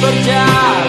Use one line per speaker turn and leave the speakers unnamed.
bekerja.